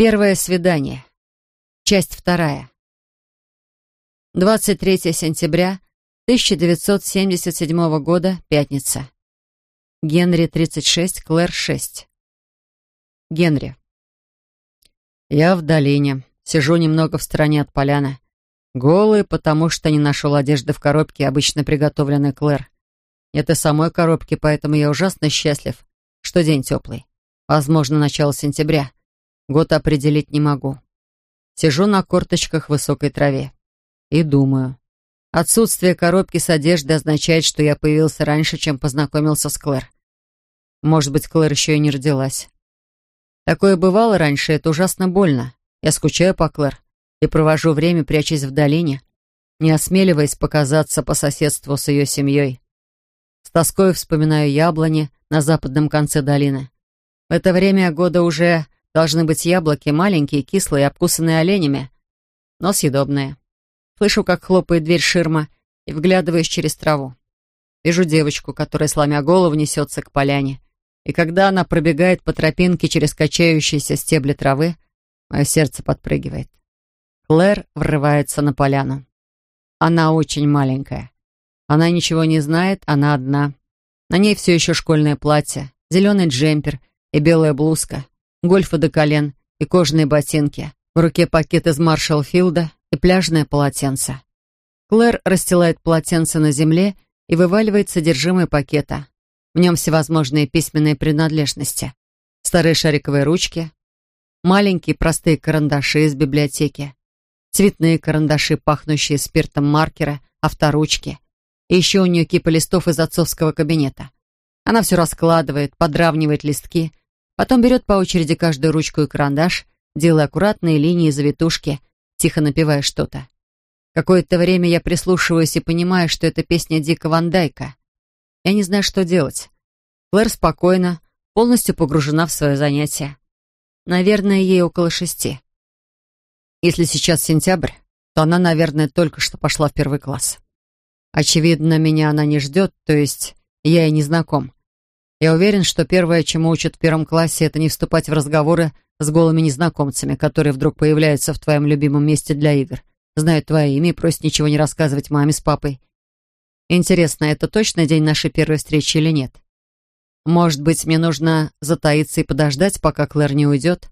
Первое свидание. Часть вторая. 23 сентября 1977 года, пятница. Генри, 36, Клэр, 6. Генри. Я в долине. Сижу немного в стороне от поляны. Голый, потому что не нашел одежды в коробке, обычно приготовленной Клэр. И самой коробки, поэтому я ужасно счастлив, что день теплый. Возможно, начало сентября. Год определить не могу. Сижу на корточках в высокой траве. И думаю. Отсутствие коробки с одеждой означает, что я появился раньше, чем познакомился с Клэр. Может быть, Клэр еще и не родилась. Такое бывало раньше, это ужасно больно. Я скучаю по Клэр и провожу время, прячась в долине, не осмеливаясь показаться по соседству с ее семьей. С тоской вспоминаю яблони на западном конце долины. В это время года уже Должны быть яблоки, маленькие, кислые, обкусанные оленями, но съедобные. Слышу, как хлопает дверь ширма, и вглядываюсь через траву. Вижу девочку, которая, сломя голову, несется к поляне. И когда она пробегает по тропинке через качающиеся стебли травы, мое сердце подпрыгивает. Клэр врывается на поляну. Она очень маленькая. Она ничего не знает, она одна. На ней все еще школьное платье, зеленый джемпер и белая блузка гольфа до колен и кожаные ботинки. В руке пакет из Маршаллфилда и пляжное полотенце. Клэр расстилает полотенце на земле и вываливает содержимое пакета. В нем всевозможные письменные принадлежности. Старые шариковые ручки, маленькие простые карандаши из библиотеки, цветные карандаши, пахнущие спиртом маркера, авторучки. И еще у нее кипа листов из отцовского кабинета. Она все раскладывает, подравнивает листки, Потом берет по очереди каждую ручку и карандаш, делая аккуратные линии и завитушки, тихо напевая что-то. Какое-то время я прислушиваюсь и понимаю, что это песня Дика Ван Дайка. Я не знаю, что делать. Клэр спокойна, полностью погружена в свое занятие. Наверное, ей около шести. Если сейчас сентябрь, то она, наверное, только что пошла в первый класс. Очевидно, меня она не ждет, то есть я ей не знаком. Я уверен, что первое, чему учат в первом классе, это не вступать в разговоры с голыми незнакомцами, которые вдруг появляются в твоем любимом месте для игр, знают твое имя и просят ничего не рассказывать маме с папой. Интересно, это точно день нашей первой встречи или нет? Может быть, мне нужно затаиться и подождать, пока Клэр не уйдет?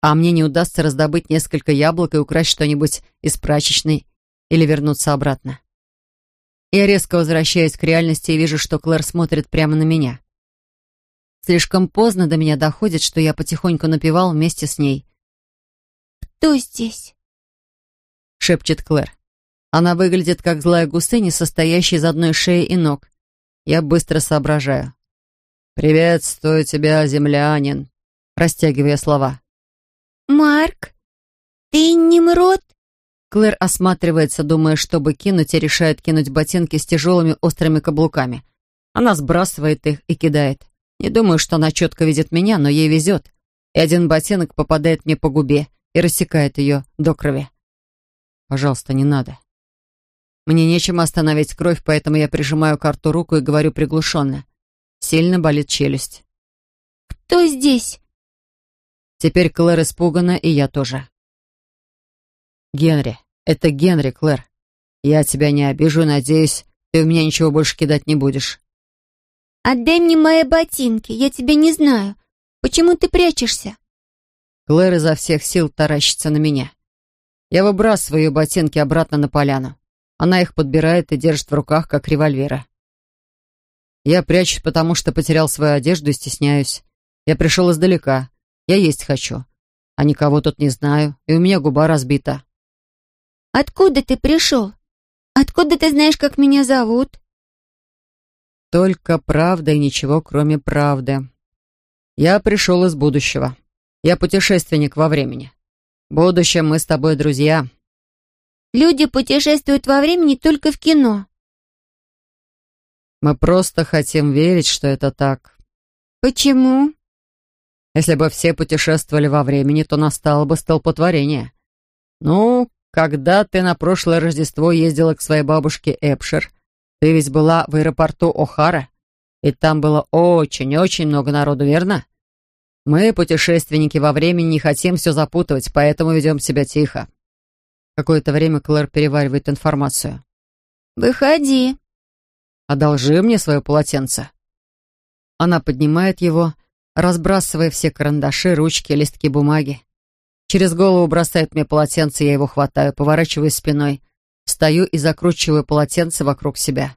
А мне не удастся раздобыть несколько яблок и украсть что-нибудь из прачечной или вернуться обратно. Я резко возвращаюсь к реальности и вижу, что Клэр смотрит прямо на меня. Слишком поздно до меня доходит, что я потихоньку напевал вместе с ней. «Кто здесь?» — шепчет Клэр. Она выглядит как злая гусыня, состоящая из одной шеи и ног. Я быстро соображаю. «Приветствую тебя, землянин», — растягивая слова. «Марк, ты не мрот?» Клэр осматривается, думая, чтобы кинуть, и решает кинуть ботинки с тяжелыми острыми каблуками. Она сбрасывает их и кидает. Не думаю, что она четко видит меня, но ей везет. И один ботинок попадает мне по губе и рассекает ее до крови. Пожалуйста, не надо. Мне нечем остановить кровь, поэтому я прижимаю к рту руку и говорю приглушенно. Сильно болит челюсть. «Кто здесь?» Теперь Клэр испугана, и я тоже. «Генри. Это Генри, Клэр. Я тебя не обижу, надеюсь, ты у меня ничего больше кидать не будешь». «Отдай мне мои ботинки, я тебя не знаю. Почему ты прячешься?» Клэр изо всех сил таращится на меня. Я выбрасываю ее ботинки обратно на поляну. Она их подбирает и держит в руках, как револьверы. Я прячусь, потому что потерял свою одежду и стесняюсь. Я пришел издалека. Я есть хочу. А никого тут не знаю, и у меня губа разбита. «Откуда ты пришел? Откуда ты знаешь, как меня зовут?» Только правда и ничего, кроме правды. Я пришел из будущего. Я путешественник во времени. В будущем мы с тобой друзья. Люди путешествуют во времени только в кино. Мы просто хотим верить, что это так. Почему? Если бы все путешествовали во времени, то настало бы столпотворение. Ну, когда ты на прошлое Рождество ездила к своей бабушке Эпшир, ты ведь была в аэропорту О'Хара, и там было очень-очень много народу, верно? Мы, путешественники во времени, не хотим все запутывать, поэтому ведем себя тихо. Какое-то время Клэр переваривает информацию. «Выходи». «Одолжи мне свое полотенце». Она поднимает его, разбрасывая все карандаши, ручки, листки бумаги. Через голову бросает мне полотенце, я его хватаю, поворачиваю спиной, встаю и закручиваю полотенце вокруг себя.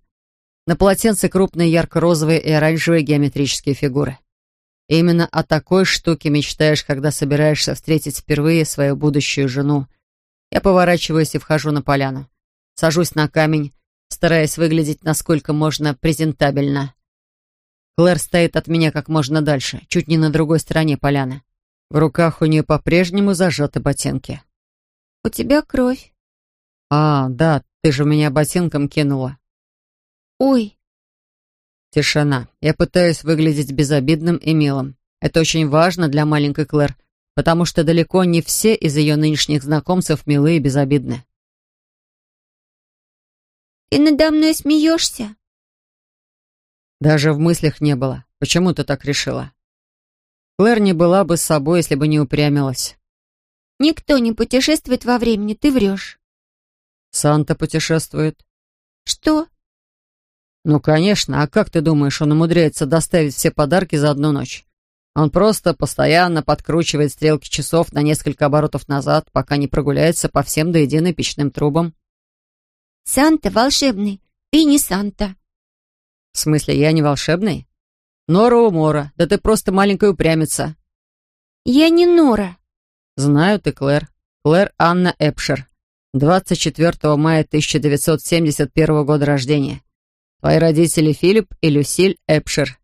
На полотенце крупные ярко-розовые и оранжевые геометрические фигуры. И именно о такой штуке мечтаешь, когда собираешься встретить впервые свою будущую жену. Я поворачиваюсь и вхожу на поляну. Сажусь на камень, стараясь выглядеть насколько можно презентабельно. Клэр стоит от меня как можно дальше, чуть не на другой стороне поляны. В руках у нее по-прежнему зажаты ботинки. «У тебя кровь». «А, да, ты же меня ботинком кинула». «Ой». Тишина. Я пытаюсь выглядеть безобидным и милым. Это очень важно для маленькой Клэр, потому что далеко не все из ее нынешних знакомцев милые и безобидны. «Ты надо мной смеешься?» Даже в мыслях не было. Почему ты так решила? Клэр не была бы с собой, если бы не упрямилась. «Никто не путешествует во времени, ты врешь». «Санта путешествует». «Что?» «Ну, конечно. А как ты думаешь, он умудряется доставить все подарки за одну ночь? Он просто постоянно подкручивает стрелки часов на несколько оборотов назад, пока не прогуляется по всем до единой печным трубам». «Санта волшебный. Ты не Санта». «В смысле, я не волшебный?» Нора Умора, да ты просто маленькая упрямица». «Я не Нора». «Знаю ты, Клэр. Клэр Анна Эпшер. 24 мая 1971 года рождения. Твои родители Филипп и Люсиль Эпшер.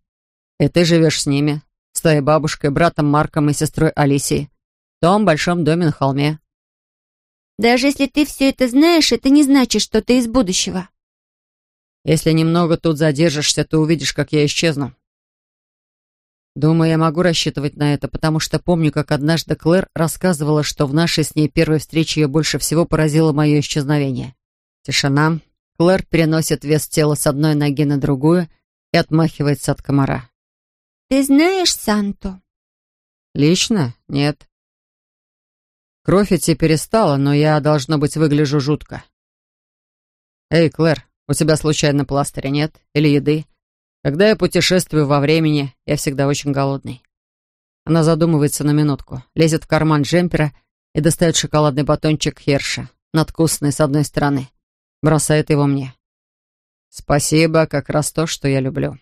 И ты живешь с ними, с твоей бабушкой, братом Марком и сестрой Алисией. В том большом доме на холме». «Даже если ты все это знаешь, это не значит, что ты из будущего». «Если немного тут задержишься, то увидишь, как я исчезну. Думаю, я могу рассчитывать на это, потому что помню, как однажды Клэр рассказывала, что в нашей с ней первой встрече ее больше всего поразило мое исчезновение. Тишина. Клэр переносит вес тела с одной ноги на другую и отмахивается от комара. «Ты знаешь Санту?» «Лично? Нет. Кровь идти перестала, но я, должно быть, выгляжу жутко. Эй, Клэр, у тебя случайно пластыря нет? Или еды? Когда я путешествую во времени, я всегда очень голодный. Она задумывается на минутку, лезет в карман джемпера и достает шоколадный батончик Херша, надкусанный с одной стороны. Бросает его мне. Спасибо, как раз то, что я люблю.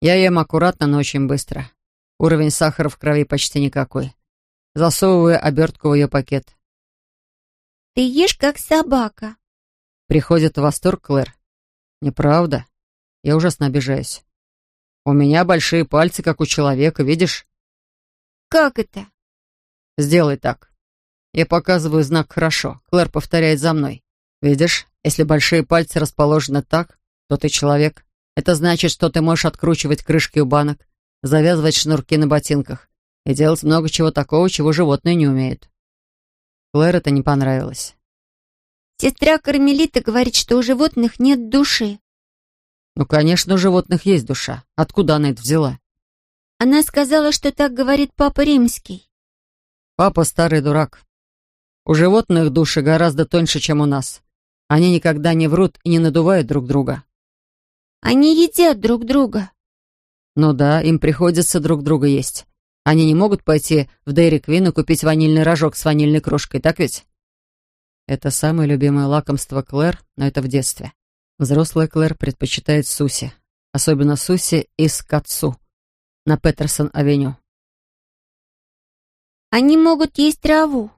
Я ем аккуратно, но очень быстро. Уровень сахара в крови почти никакой. Засовываю обертку в ее пакет. «Ты ешь, как собака». Приходит в восторг Клэр. «Неправда?» Я ужасно обижаюсь. У меня большие пальцы, как у человека, видишь? Как это? Сделай так. Я показываю знак «хорошо». Клэр повторяет за мной. Видишь, если большие пальцы расположены так, то ты человек. Это значит, что ты можешь откручивать крышки у банок, завязывать шнурки на ботинках и делать много чего такого, чего животные не умеют. Клэр это не понравилось. Сестра Кармелита говорит, что у животных нет души. Ну, конечно, у животных есть душа. Откуда она это взяла? Она сказала, что так говорит Папа Римский. Папа старый дурак. У животных души гораздо тоньше, чем у нас. Они никогда не врут и не надувают друг друга. Они едят друг друга. Ну да, им приходится друг друга есть. Они не могут пойти в Дейри Квин и купить ванильный рожок с ванильной крошкой, так ведь? Это самое любимое лакомство Клэр, но это в детстве. Взрослая Клэр предпочитает суси, особенно суси из Кацу на Петерсон-авеню. Они могут есть траву.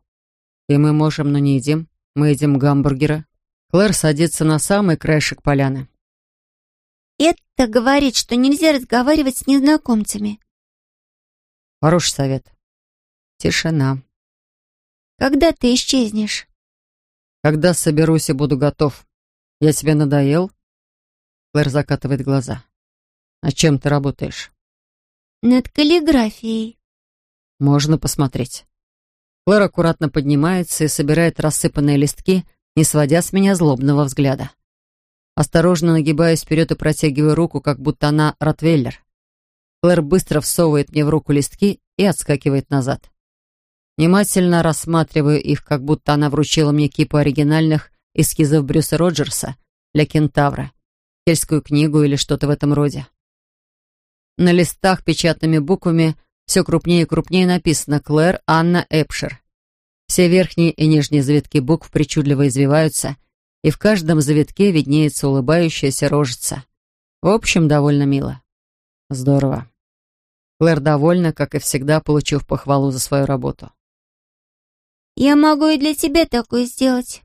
И мы можем, но не едим. Мы едим гамбургеры. Клэр садится на самый краешек поляны. Это говорит, что нельзя разговаривать с незнакомцами. Хороший совет. Тишина. Когда ты исчезнешь? Когда соберусь и буду готов. «Я тебе надоел?» Клэр закатывает глаза. «А чем ты работаешь?» «Над каллиграфией». «Можно посмотреть». Клэр аккуратно поднимается и собирает рассыпанные листки, не сводя с меня злобного взгляда. Осторожно нагибаюсь вперед и протягиваю руку, как будто она ротвейлер. Клэр быстро всовывает мне в руку листки и отскакивает назад. Внимательно рассматриваю их, как будто она вручила мне кипу оригинальных эскизов Брюса Роджерса для кентавра, сельскую книгу или что-то в этом роде. На листах печатными буквами все крупнее и крупнее написано «Клэр Анна Эпшер». Все верхние и нижние завитки букв причудливо извиваются, и в каждом завитке виднеется улыбающаяся рожица. В общем, довольно мило. Здорово. Клэр довольна, как и всегда, получив похвалу за свою работу. «Я могу и для тебя такое сделать».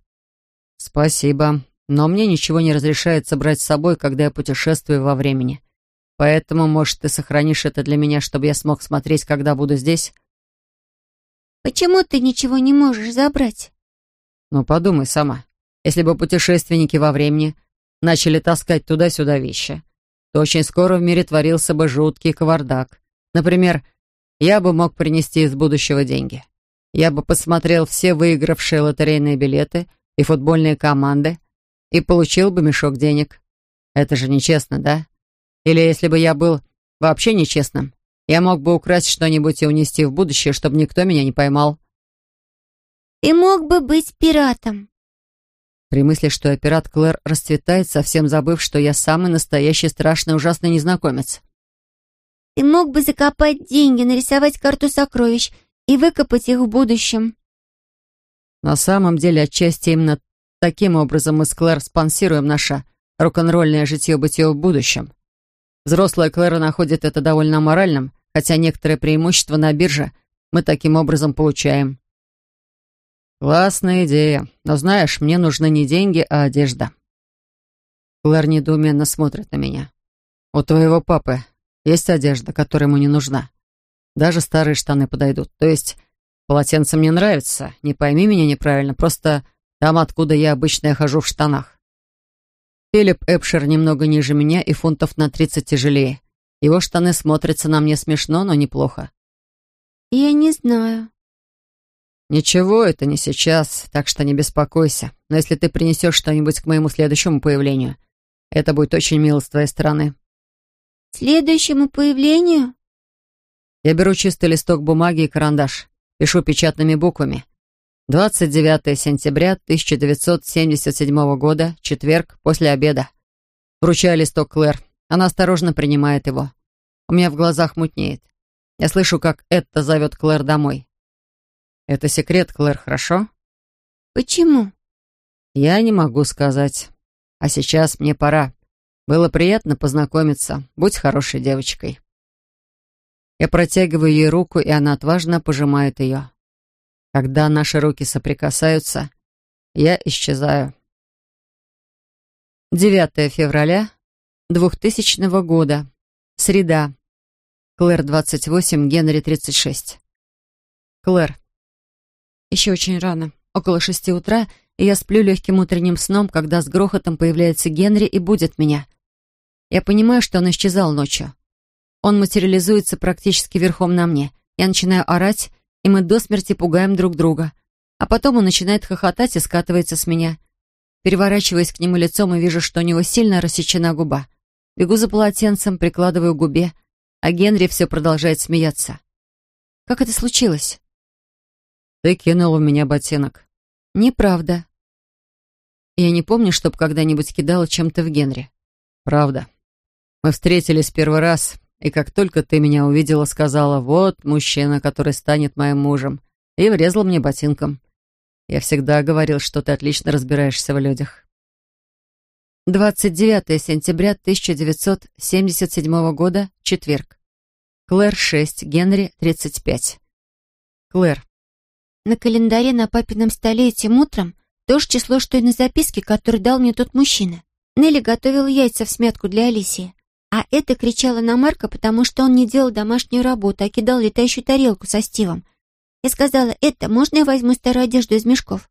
«Спасибо, но мне ничего не разрешается брать с собой, когда я путешествую во времени. Поэтому, может, ты сохранишь это для меня, чтобы я смог смотреть, когда буду здесь?» «Почему ты ничего не можешь забрать?» «Ну, подумай сама. Если бы путешественники во времени начали таскать туда-сюда вещи, то очень скоро в мире творился бы жуткий кавардак. Например, я бы мог принести из будущего деньги. Я бы посмотрел все выигравшие лотерейные билеты и футбольные команды и получил бы мешок денег. Это же нечестно, да? Или если бы я был вообще нечестным, я мог бы украсть что-нибудь и унести в будущее, чтобы никто меня не поймал. Ты мог бы быть пиратом. При мысли, что я пират, Клэр расцветает, совсем забыв, что я самый настоящий страшный ужасный незнакомец. Ты мог бы закопать деньги, нарисовать карту сокровищ и выкопать их в будущем. На самом деле, отчасти именно таким образом мы с Клэр спонсируем наше рок-н-ролльное житье-бытие в будущем. Взрослая Клэра находит это довольно аморальным, хотя некоторые преимущества на бирже мы таким образом получаем. Классная идея, но знаешь, мне нужны не деньги, а одежда. Клэр недоуменно смотрит на меня. У твоего папы есть одежда, которая ему не нужна. Даже старые штаны подойдут. То есть полотенце мне нравится, не пойми меня неправильно, просто там, откуда я обычно хожу в штанах. Филипп Эпшер немного ниже меня и фунтов на тридцать тяжелее. Его штаны смотрятся на мне смешно, но неплохо. «Я не знаю». «Ничего, это не сейчас, так что не беспокойся. Но если ты принесешь что-нибудь к моему следующему появлению, это будет очень мило с твоей стороны». «Следующему появлению?» Я беру чистый листок бумаги и карандаш. Пишу печатными буквами. 29 сентября 1977 года, четверг, после обеда. Вручаю листок Клэр. Она осторожно принимает его. У меня в глазах мутнеет. Я слышу, как это зовет Клэр домой. Это секрет, Клэр, хорошо? Почему? Я не могу сказать. А сейчас мне пора. Было приятно познакомиться. Будь хорошей девочкой. Я протягиваю ей руку, и она отважно пожимает ее. Когда наши руки соприкасаются, я исчезаю. 9 февраля 2000 года. Среда. Клэр, 28, Генри, 36. Клэр. Еще очень рано. Около шести утра, и я сплю легким утренним сном, когда с грохотом появляется Генри и будет меня. Я понимаю, что он исчезал ночью. Он материализуется практически верхом на мне. Я начинаю орать, и мы до смерти пугаем друг друга. А потом он начинает хохотать и скатывается с меня. Переворачиваясь к нему лицом и вижу, что у него сильно рассечена губа. Бегу за полотенцем, прикладываю к губе, а Генри все продолжает смеяться. «Как это случилось?» «Ты кинул в меня ботинок». «Неправда». Я не помню, чтоб когда-нибудь кидала чем-то в Генри. «Правда. Мы встретились первый раз, и как только ты меня увидела, сказала, вот мужчина, который станет моим мужем, и врезал мне ботинком. Я всегда говорил, что ты отлично разбираешься в людях». 29 сентября 1977 года, четверг. Клэр 6, Генри 35. Клэр. На календаре на папином столе этим утром то же число, что и на записке, которую дал мне тот мужчина. Нелли готовила яйца в смятку для Алисии. А это кричала на Марка, потому что он не делал домашнюю работу, а кидал летающую тарелку со Стивом. Я сказала, это можно я возьму старую одежду из мешков?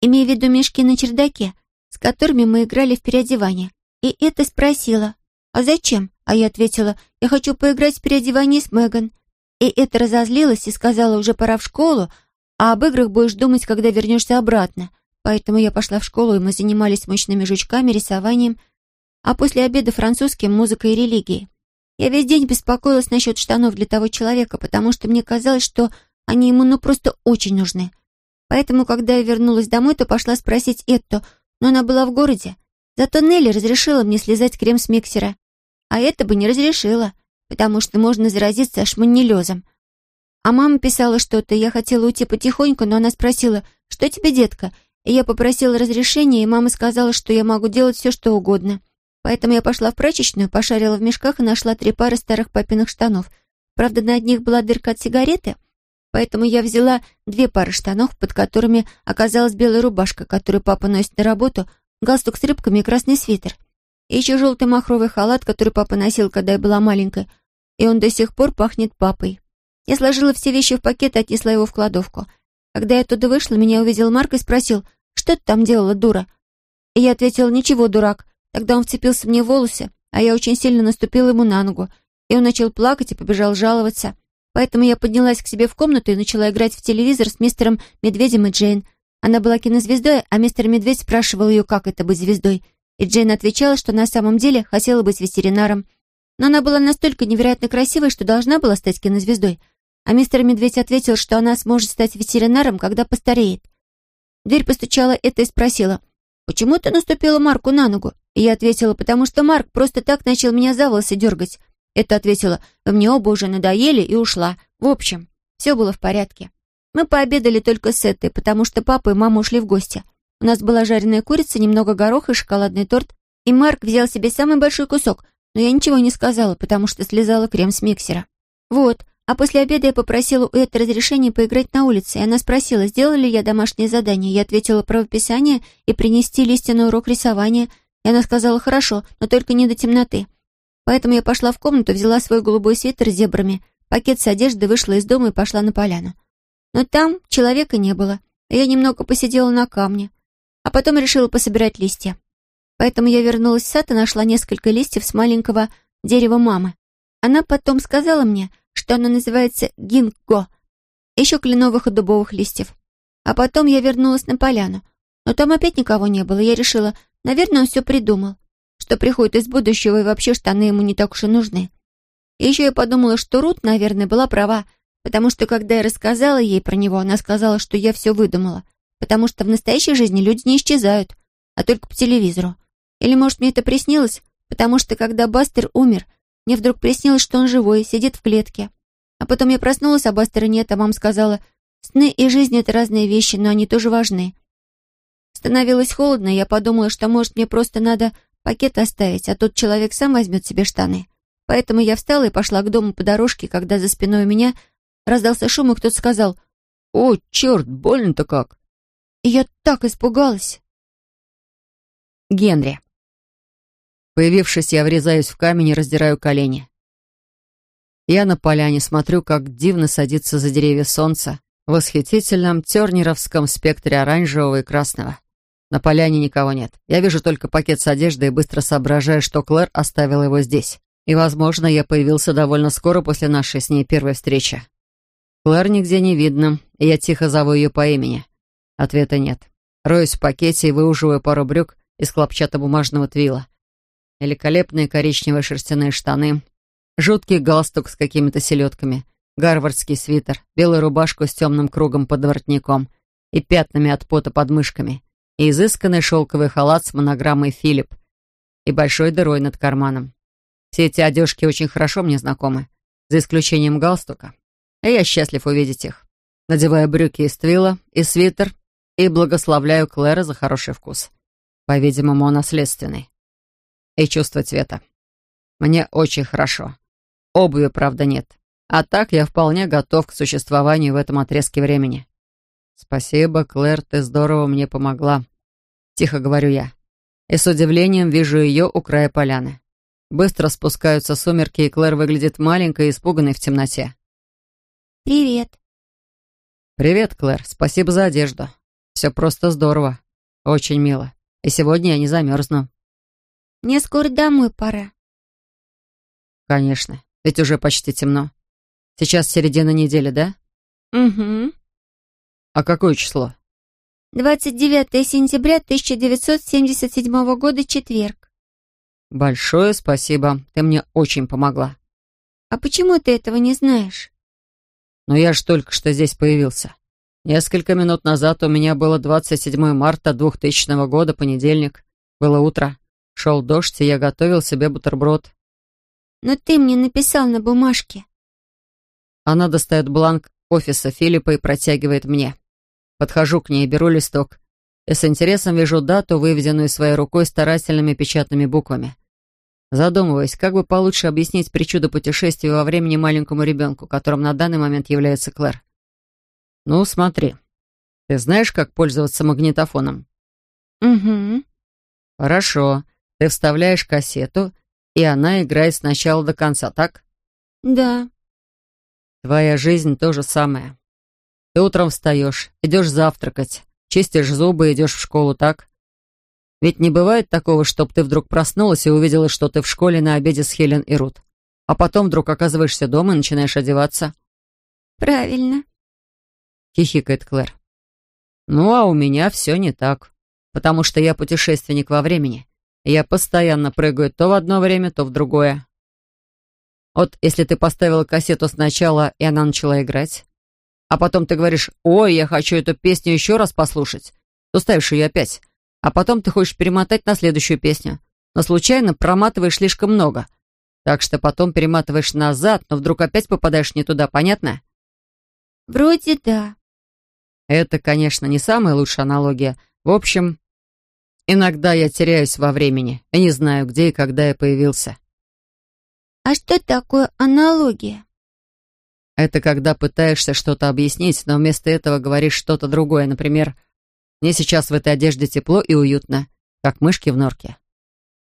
Имея в виду мешки на чердаке, с которыми мы играли в переодевание. И это спросила, а зачем? А я ответила, я хочу поиграть в переодевание с Меган. И это разозлилась и сказала, уже пора в школу, а об играх будешь думать, когда вернешься обратно. Поэтому я пошла в школу, и мы занимались мощными жучками, рисованием, а после обеда французским, музыкой и религией. Я весь день беспокоилась насчет штанов для того человека, потому что мне казалось, что они ему ну просто очень нужны. Поэтому, когда я вернулась домой, то пошла спросить Этто, но она была в городе. Зато Нелли разрешила мне слезать крем с миксера. А это бы не разрешила, потому что можно заразиться шманнелезом. А мама писала что-то, я хотела уйти потихоньку, но она спросила, что тебе, детка? И я попросила разрешения, и мама сказала, что я могу делать все, что угодно. Поэтому я пошла в прачечную, пошарила в мешках и нашла три пары старых папиных штанов. Правда, на одних была дырка от сигареты, Поэтому я взяла две пары штанов, под которыми оказалась белая рубашка, которую папа носит на работу, галстук с рыбками и красный свитер. И еще желтый махровый халат, который папа носил, когда я была маленькая, и он до сих пор пахнет папой. Я сложила все вещи в пакет и отнесла его в кладовку. Когда я оттуда вышла, меня увидел Марк и спросил, что ты там делала, дура? И я ответила, ничего, дурак. Тогда он вцепился мне в волосы, а я очень сильно наступила ему на ногу, и он начал плакать и побежал жаловаться. Поэтому я поднялась к себе в комнату и начала играть в телевизор с мистером Медведем и Джейн. Она была кинозвездой, а мистер Медведь спрашивал ее, как это быть звездой. И Джейн отвечала, что на самом деле хотела быть ветеринаром. Но она была настолько невероятно красивой, что должна была стать кинозвездой. А мистер Медведь ответил, что она сможет стать ветеринаром, когда постареет. Дверь постучала это и спросила, «Почему ты наступила Марку на ногу?» И я ответила, потому что Марк просто так начал меня за волосы дергать. Это ответила, вы мне оба уже надоели и ушла. В общем, все было в порядке. Мы пообедали только с этой, потому что папа и мама ушли в гости. У нас была жареная курица, немного гороха и шоколадный торт, и Марк взял себе самый большой кусок, но я ничего не сказала, потому что слезала крем с миксера. Вот, а после обеда я попросила у Эты разрешения поиграть на улице, и она спросила, сделала ли я домашнее задание. Я ответила правописание и принести листья на урок рисования, и она сказала, хорошо, но только не до темноты. Поэтому я пошла в комнату, взяла свой голубой свитер с зебрами, пакет с одеждой, вышла из дома и пошла на поляну. Но там человека не было, я немного посидела на камне, а потом решила пособирать листья. Поэтому я вернулась в сад и нашла несколько листьев с маленького дерева мамы. Она потом сказала мне, что оно называется гинго, еще кленовых и дубовых листьев. А потом я вернулась на поляну, но там опять никого не было. Я решила, наверное, он все придумал что приходит из будущего, и вообще штаны ему не так уж и нужны. И еще я подумала, что Рут, наверное, была права, потому что, когда я рассказала ей про него, она сказала, что я все выдумала, потому что в настоящей жизни люди не исчезают, а только по телевизору. Или, может, мне это приснилось, потому что, когда Бастер умер, мне вдруг приснилось, что он живой, сидит в клетке. А потом я проснулась, а Бастера нет, а мама сказала, сны и жизнь — это разные вещи, но они тоже важны. Становилось холодно, я подумала, что, может, мне просто надо пакет оставить, а тот человек сам возьмет себе штаны. Поэтому я встала и пошла к дому по дорожке, когда за спиной у меня раздался шум, и кто-то сказал «О, черт, больно-то как!» И я так испугалась. Генри. Появившись, я врезаюсь в камень и раздираю колени. Я на поляне смотрю, как дивно садится за деревья солнца в восхитительном тернеровском спектре оранжевого и красного. На поляне никого нет. Я вижу только пакет с одеждой и быстро соображаю, что Клэр оставила его здесь. И, возможно, я появился довольно скоро после нашей с ней первой встречи. Клэр нигде не видно, и я тихо зову ее по имени. Ответа нет. Роюсь в пакете и выуживаю пару брюк из хлопчатобумажного твила. Великолепные коричневые шерстяные штаны, жуткий галстук с какими-то селедками, гарвардский свитер, белую рубашку с темным кругом под воротником и пятнами от пота под мышками — и изысканный шелковый халат с монограммой «Филипп» и большой дырой над карманом. Все эти одежки очень хорошо мне знакомы, за исключением галстука. И я счастлив увидеть их. Надеваю брюки из твила и свитер и благословляю Клэра за хороший вкус. По-видимому, он наследственный. И чувство цвета. Мне очень хорошо. Обуви, правда, нет. А так я вполне готов к существованию в этом отрезке времени. Спасибо, Клэр, ты здорово мне помогла. Тихо говорю я. И с удивлением вижу ее у края поляны. Быстро спускаются сумерки, и Клэр выглядит маленькой и испуганной в темноте. «Привет». «Привет, Клэр. Спасибо за одежду. Все просто здорово. Очень мило. И сегодня я не замерзну». «Мне скоро домой пора». «Конечно. Ведь уже почти темно. Сейчас середина недели, да?» «Угу». «А какое число?» 29 сентября 1977 года, четверг. Большое спасибо. Ты мне очень помогла. А почему ты этого не знаешь? Но я ж только что здесь появился. Несколько минут назад у меня было 27 марта 2000 года, понедельник. Было утро. Шел дождь, и я готовил себе бутерброд. Но ты мне написал на бумажке. Она достает бланк офиса Филиппа и протягивает мне. Подхожу к ней, беру листок. И с интересом вижу дату, выведенную своей рукой старательными печатными буквами. Задумываясь, как бы получше объяснить причуду путешествия во времени маленькому ребенку, которым на данный момент является Клэр. «Ну, смотри. Ты знаешь, как пользоваться магнитофоном?» Угу. «Хорошо. Ты вставляешь кассету, и она играет с начала до конца, так?» Да. Твоя жизнь то же самое. Ты утром встаешь, идешь завтракать, чистишь зубы, идешь в школу, так? Ведь не бывает такого, чтоб ты вдруг проснулась и увидела, что ты в школе на обеде с Хелен и Рут. А потом вдруг оказываешься дома и начинаешь одеваться. Правильно. Хихикает Клэр. Ну, а у меня все не так. Потому что я путешественник во времени. Я постоянно прыгаю то в одно время, то в другое. Вот если ты поставила кассету сначала, и она начала играть, а потом ты говоришь «Ой, я хочу эту песню еще раз послушать», то ставишь ее опять, а потом ты хочешь перемотать на следующую песню, но случайно проматываешь слишком много, так что потом перематываешь назад, но вдруг опять попадаешь не туда, понятно? Вроде да. Это, конечно, не самая лучшая аналогия. В общем, иногда я теряюсь во времени и не знаю, где и когда я появился. А что такое аналогия? Это когда пытаешься что-то объяснить, но вместо этого говоришь что-то другое. Например, «Мне сейчас в этой одежде тепло и уютно, как мышки в норке.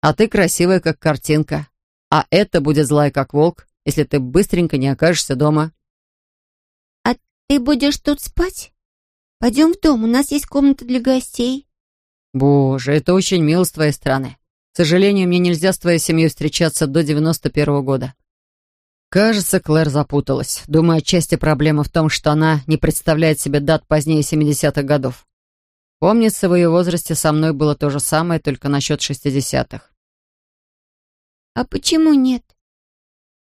А ты красивая, как картинка. А это будет злая, как волк, если ты быстренько не окажешься дома». А ты будешь тут спать? Пойдем в дом, у нас есть комната для гостей. Боже, это очень мило с твоей стороны. К сожалению, мне нельзя с твоей семьей встречаться до 91 года. Кажется, Клэр запуталась. Думаю, отчасти проблема в том, что она не представляет себе дат позднее 70-х годов. Помнится, в ее возрасте со мной было то же самое, только насчет 60-х. А почему нет?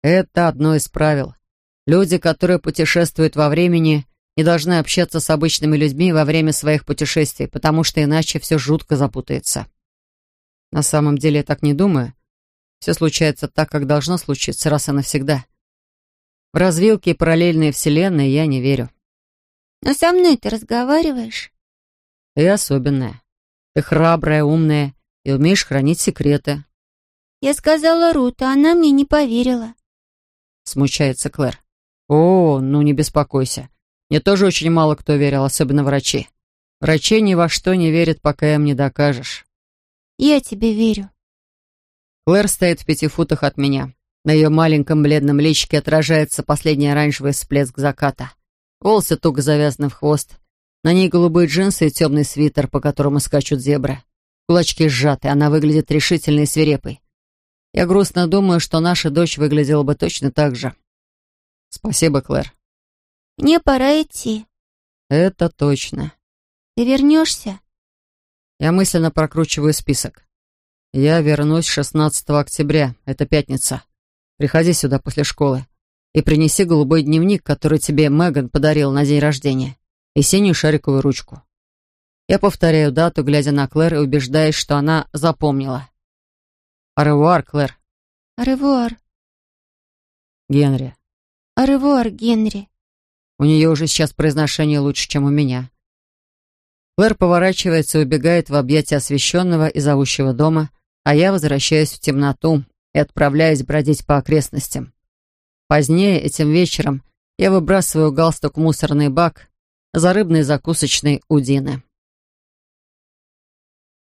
Это одно из правил. Люди, которые путешествуют во времени, не должны общаться с обычными людьми во время своих путешествий, потому что иначе все жутко запутается. На самом деле я так не думаю. Все случается так, как должно случиться, раз и навсегда. В развилки и параллельные вселенные я не верю. Но со мной ты разговариваешь? Ты особенная. Ты храбрая, умная и умеешь хранить секреты. Я сказала Рут, а она мне не поверила. Смущается Клэр. О, ну не беспокойся. Мне тоже очень мало кто верил, особенно врачи. Врачи ни во что не верят, пока им не докажешь. Я тебе верю. Клэр стоит в пяти футах от меня. На ее маленьком бледном личике отражается последний оранжевый всплеск заката. Волосы туго завязаны в хвост. На ней голубые джинсы и темный свитер, по которому скачут зебры. Кулачки сжаты, она выглядит решительной и свирепой. Я грустно думаю, что наша дочь выглядела бы точно так же. Спасибо, Клэр. Мне пора идти. Это точно. Ты вернешься? Я мысленно прокручиваю список. Я вернусь 16 октября, это пятница. Приходи сюда после школы и принеси голубой дневник, который тебе Меган подарил на день рождения, и синюю шариковую ручку. Я повторяю дату, глядя на Клэр и убеждаясь, что она запомнила. Аревуар, Клэр. Аревуар. Генри. Аревуар, Генри. У нее уже сейчас произношение лучше, чем у меня. Клэр поворачивается и убегает в объятия освещенного и зовущего дома, а я возвращаюсь в темноту, и отправляюсь бродить по окрестностям. Позднее, этим вечером, я выбрасываю галстук в мусорный бак за рыбной закусочной у Дины.